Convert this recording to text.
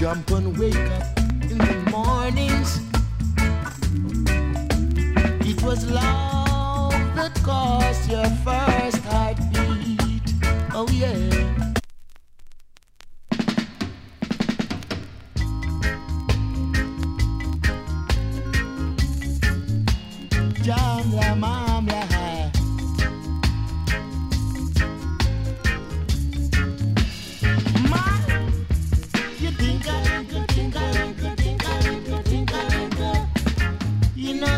jump and wake up in the mornings. It was love that caused your first heartbeat. Oh yeah. John Lamar.